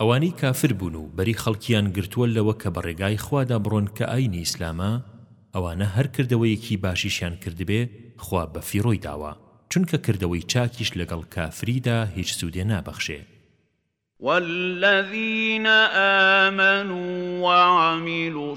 ئەوانەی کافر بوون و بەری خەڵکیان گرتووە لەوە کە بە ڕێگای خوادا بڕۆن کە ئاینی ئیسلامە ئەوانە هەر کردەوەیەکی باشیشیان کردبێ خوا بە فیڕۆی داوە چونکە کردەوەی چاکیش لەگەڵ کافریدا هیچ سوودێ نابەخشێ. والذین آمنوا وعملوا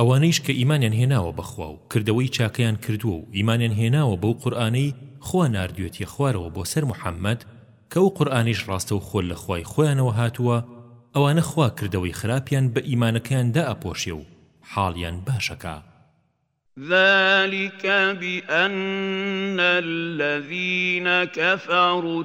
ئەوانەیش کە ئیمانیان هێناوە بە خوا و کردەوەی چاکەیان کردووە و ئیمانیان هێناوە بەو قورئانەی خوا ناردویەتیە خوارەوە بۆ سەر محمد کە ئەو قورئانەیش ڕاستەوخۆ لە خوای خۆیانەوە هاتووە ئەوانە خوا کردەوەی خراپیان بە ئیمانەکەیان دائەپۆشێ و حاڵیان باشەکا. ذلک بأن الذین کفروا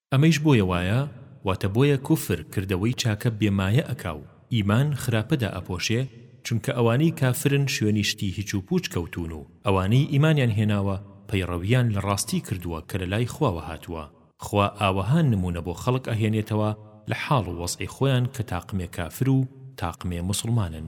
ئەمەیش بۆیە وایە واتە بۆیە کوفر کردەوەی چاکە بێ مایە ئەکا و ئیمان خراپە دائەپۆشێ چونکە ئەوانەی کافرن شوێنی شتی هیچ و پوچ کەوتوون و ئەوانەی ئیمانیان هێناوە پەیڕەویان لە ڕاستی کردووە کە لەلای خواوە هاتووە خوا ئاوەها نموونە بۆ خەڵک ئەهێنێتەوە لە حاڵ و وەزعی خۆیان کە تاقمێ کافر و تاقمێ موسڵمانن.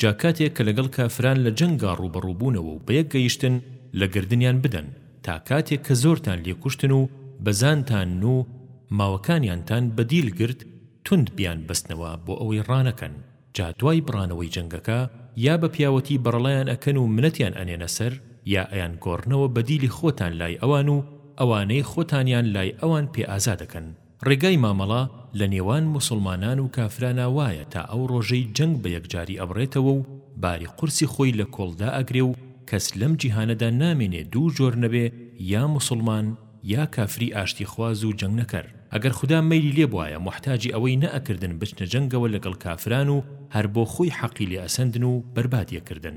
جا کاتێک کە لەگەڵ کافران لە جەنگا ڕووبەڕوو بوونەوە و بەیەک گەیشتن لە گردنیان بدەن تا کاتێک کە زۆرتان لێ کوشتن و بەزانتان و ماوەکانیانتان بە دیل گرت توند بیان بەستنەوە بۆ ئەوەی ڕانەکەن جا دوای بڕانەوەی جەنگەکە یا بە پیاوەتی بەڕەڵایان ئەکەن و منەتیان ئەنێنە سەر یا ئەیان گۆڕنەوە بە دیلی خۆتان لای ئەوان و ئەوانەی خۆتانیان لای ئەوان پێ ئازا دەکەن ڕێگای مامەڵە لە نێوان موسڵمانان و کافرانا وایە تا ئەو ڕۆژەی جەنگ بە یەکجاری ئەبڕێتەوە و باری قورسی خۆی لە کۆڵ دائەگرێ و کەس لەم جیهانەدا نامێنێ دوو جۆر نەبێ یا موسڵمان یا کافری ئاشتیخواز و جەنگ نەکەر ئەگەر خودا مەیلی لێ بوایە موحتاجی ئەوەی نەئەکردن بچنە جەنگەوە لەگەڵ کافران و هەر بۆ خۆی حەقی لێ ئەسەندن و بەربادی ئەکردن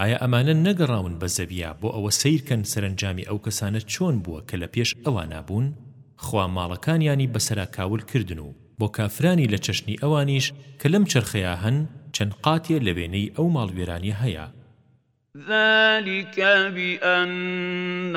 ئایا ئەمانە نەگەڕاون بە زەویا بۆ ئەوە سەیر کەن سەرەنجامی ئەو کەسانە چۆن بووە کە لە پێش ئەوانا بوون؟ خوا ماڵەکانیانی بە سەرا کاول کردن و بۆ کافرانی لە چەشنی ئەوانیش کە لەم چەرخەیا هەن چەند قاتێ لە وێنەی ئەو ماڵوێرانیە هەیە. ذلک بأن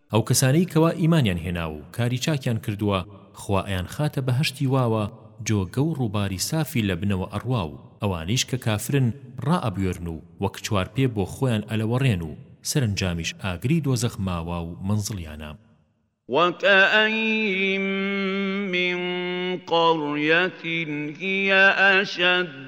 ئەو کەسانەی کەوا ئیمانیان هێناوە و کاری چاکیان کردووە خوا ئەیانخاتە بەهەشتی واوە جۆگە و ڕووباری سافی لە بنەوە ئەڕوا و ئەوانەیش کە کافرن ڕائەبوێرن و وەک چوارپێ بۆ خۆیان ئەلەوەڕێن و سەرەنجامیش ئاگری دۆزەخ ماوا و مەنزڵیانە. وَکَأَیِّن مِّن قَرْیَةٍ هِیَ أَشَدُّ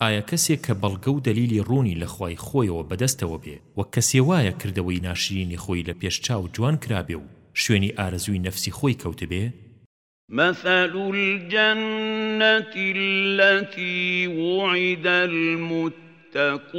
ئایا کەسێک کە بەڵگە و دەلیلی ڕوونی لە خوای خۆیەوە بەدەستەوە بێ وەک کەسێ وایە کردەوەی ناشرینی خۆی لە پێش چاو جوان کرابێ و شوێنی ئارەزووی نەفسی خۆی کەوتبێ؟ مثل الجنة التي وعد المتقون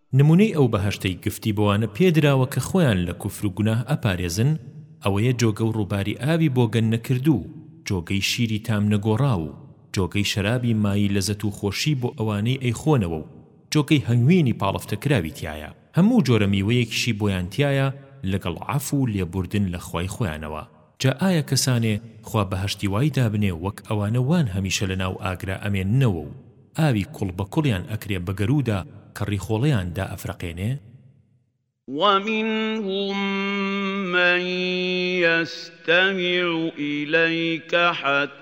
نمونەی ئەو بەهەشتەی گفتی بەوانە پێدراوە کە خۆیان لە کوفر و گوناه ئەپارێزن ئەوەیە جۆگە و ڕوباری ئاوی بۆگەن نەکردوو جۆگەی شیری تام نەگۆڕاو و جۆگەی شەرابی مایی لەزەت و خۆشی بۆ ئەوانەی ئەیخۆنەوە و جۆگەی هەنگوینی پاڵفتەکراوی تیایە هەموو جۆرە میوەیەکیشی بۆیان تیایە لەگەڵ عەفو و لێبوردن لە خوای خۆیانەوە جا ئایا کەسانێ خوا بەهەشتی وای دابنێ وەک ئەوانە وان هەمیشە لە ناو ئاگرا ئەمێننەوە و ئاوی کوڵ بە کوڵیان ئەکرێ بە گەروودا کە ڕیخۆڵەیان دائەفرەقێنێ؟ ومنهم من یستمع الیک حتی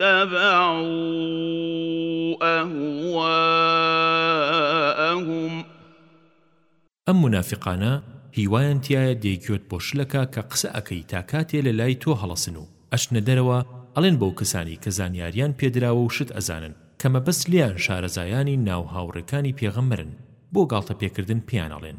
واتبعوا اهواءهم. ئەم مونافیقانە هیوایان تیایە دەی گوێت بۆ شلەکە کە قسە ئەکەی تا کاتێ لە لای تۆ هەڵەسن و ئەچنە دەرەوە ئەڵێن بەو کەسانی کە زانیاریان پێ دراوە و شت ئەزانن کە مەبەست لێیان شارەزایانی ناو هاوڕێکانی پێغەمبەرن بۆ گاڵتە پێکردن پێیان ئەڵێن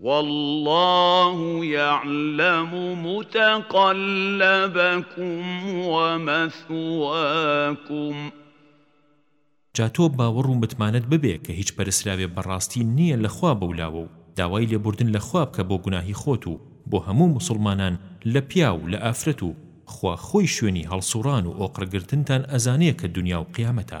واللە یعلم متقلبکم و مثواکم. جا تۆ باوەڕ و متمانەت ببێ کە هیچ پەرستراوێ بە ڕاستی نییە لە خوا بەولاوە و داوای لێبوردن لە خوا بکە بۆ گوناهی خۆت و بۆ هەموو موسڵمانان لە پیاو و لە ئافرەت و خوا خۆی شوێنی هەڵسوڕان و ئۆقرە گرتنتان ئەزانێ کە دونیا و قیامەتە.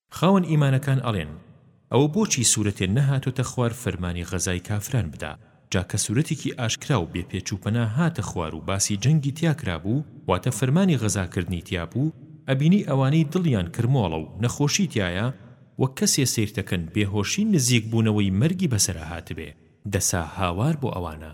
خاوەن ئیمانەکان ئەڵێن، ئەوە بۆچی سورەتێ نەهاتۆتە خوار فەرمانی غەزای کافران بدا، جا کە سورەتێکی ئاشکرا و بێ پێچ و پەنا هاتە خوار و باسی جەنگی تیا کرابوو واتە فەرمانی غەزا کردنی تیا بوو ئەبینی ئەوانەی دڵیان کرمۆڵە و نەخۆشی تیایە وەک کەسێ سەیرتەکەن بێهۆشی نزیک بوونەوەی مەرگی بەسەرا هاتبێ دەسا هاوار بۆ ئەوانە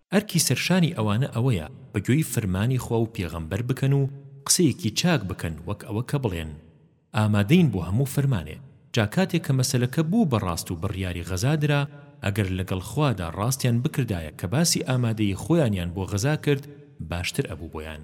ئەرکی سەرشانی ئەوانە ئەوەیە بە گوێی فرمانی خوا و پێغەمبەر بکەن و قسەیەکی چاک بکەن وەک ئەوە کە بڵێن ئامادەین بۆ هەموو فەرمانێ جا کاتێ کە مەسەلەکە بوو بە ڕاست و بڕیاری غەزا درا ئەگەر لەگەڵ خوادا ڕاستیان بکردایە کە باسی ئامادەیی خۆیانیان بۆ غەزا کرد باشتر ئەبوو بۆیان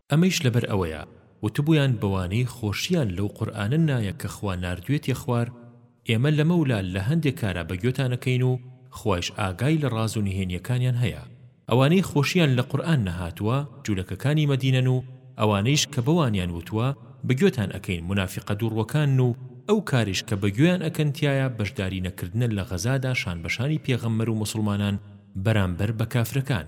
ئەمەیش لەبەر ئەوەیە وتبوویان بەوانەی خۆشییان لەو قورئانە نایە کە خوا ناردوویەتیە خوار، ئێمە لەمەولا لە هەندێ کارا بە گوێتان ئەکەین و خوایش ئاگای لە ڕاز و نهێنییەکانیان هەیە. ئەوانەی خۆشییان لە قورئان نەهاتووە جولەکەکانی مەدینەن و ئەوانەیش کە بەوانیان وتووە بە گوێتان ئەکەین مونافیقە دووڕووەکانن و ئەو کارەیش کە بە گوێیان ئەکەن تیایا بەشداری نەکردنە لە غەزادا شانبەشانی پێغەمبەر و موسڵمانان بەرامبەر بە کافرەکان.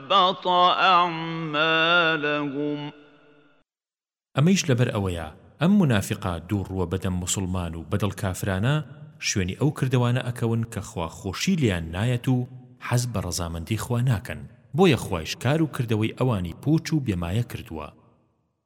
وَأَحْبَطَ أَعْمَالَهُمْ. ئەمەیش لەبەر ئەوەیە ئەم مونافیقە دوو ڕووە بەدەم موسڵمان و بەدڵ کافرانە شوێنی ئەو کردەوانە ئەکەون کە خوا خۆشی لێیان نایەت و حەز بە ڕەزامەندی خوا ناکەن بۆیە خوایش کار و کردەوەی ئەوانی پوچ و بێ مایە کردووە.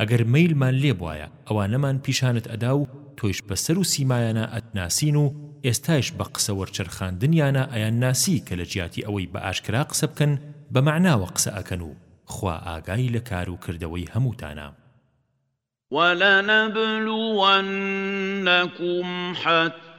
ئەگەر مەیلمان لێبوایە ئەوانەمان پیشانت ئەدا و تۆیش بە سەر و سیمایانا ئەتناسین و ئێستایش بە قسە وەرچەرخاندنیانا ئەیانناسی کە لە جیاتی ئەوەی بە ئاشکرا قسە بکەن بە مەعناوە قسە ئەکەن و خوا ئاگای لە کار و کردەوەی هەمووتانە. وَلَنَبْلُوَنَّکُمْ حَتَّى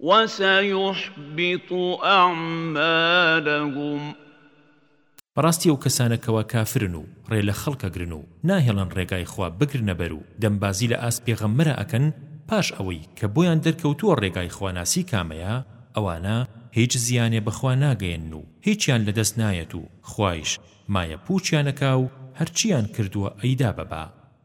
وسیحبط اعمالهم. بەڕاستی ئەو کەسانە کەوا کافرن و ڕێ لە خەڵک ئەگرن و ناهێڵن ڕێگای خوا بگرنە بەر و دەمبازی لە ئاست پێغەمبەرا ئەکەن پاش ئەوەی کە بۆیان دەرکەوتووە ڕێگای خواناسی کامەیە ئەوانە هیچ زیانێ بە خوا ناگەیەنن و هیچیان لە دەست نایەت و خوایش مایەپووچیان ئەکا و هەرچییان کردووە ئەیدا بە با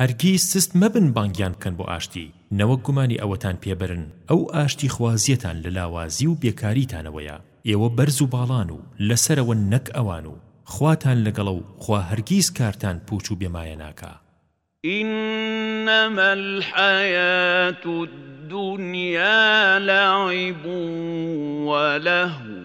هەرگیز سست مەبن بانگیان بکەن بۆ ئاشتی، نەوەک گومانی ئەوەتان پێ بەرن، ئەو ئاشتی خوازیەتان لە لاوازی و بێکاریتانەوەیە، ئێوە بەرز و باڵان و لە سەرەوەن نەک ئەوان و خواتان لەگەڵە و خوا هەرگیز کارتان پووچ و بێ مایە ناکا. إنما الحیاة الدنیا لعب ولهو.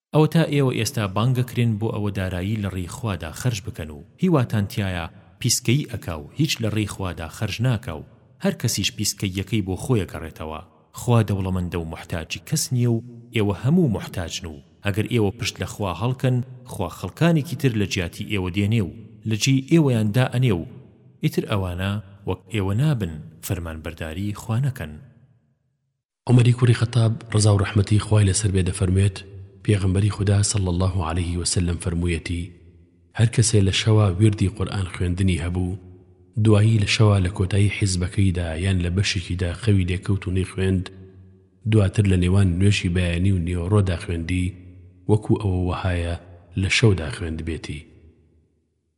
ئەوەتا ئێوە ئێستا بانگەکرێن بۆ ئەوە دارایی لە ڕێی خوادا خەرج بکەن و هیواتان تیایە پیسکەیی ئەکا و هیچ لە ڕێی خوادا خەرج ناکا و هەر کەسیش پیسکەییەکەی بۆ خۆی ئەگەڕێتەوە خوا دەوڵەمەندە و موحتاجی کەس نیە و ئێوە هەموو موحتاجن و ئەگەر ئێوە پشت لە خوا هەڵکەن خوا خەڵکانێکی تر لە جیاتی ئێوە دێنێ و لە جێی ئێوەیان دا ئەنێ و ئیتر ئەوانە وەک ئێوە نابن فەرمانبەرداری خوا نەکەن. عومەری کوڕی خەتاب ڕەزاو ڕەحمەتی خوای لەسەر بێ دەفەرموێت، پێغەمبەری خودا صلی اللە علیە وسلم فەرموویەتی، هەر کەسێ لە شەوە ویردی قورئان خوێندنی هەبوو، دوایی لە شەوە لە کۆتایی حیزبەکەیدا یان لە بەشێکیدا خەوی لێکەوت و نەیخوێند، دواتر لە نێوان نوێژی بەیانی و نیۆڕۆدا خوێندی، وەکو ئەوە وەهایە لە شەودا خوێندبێتی.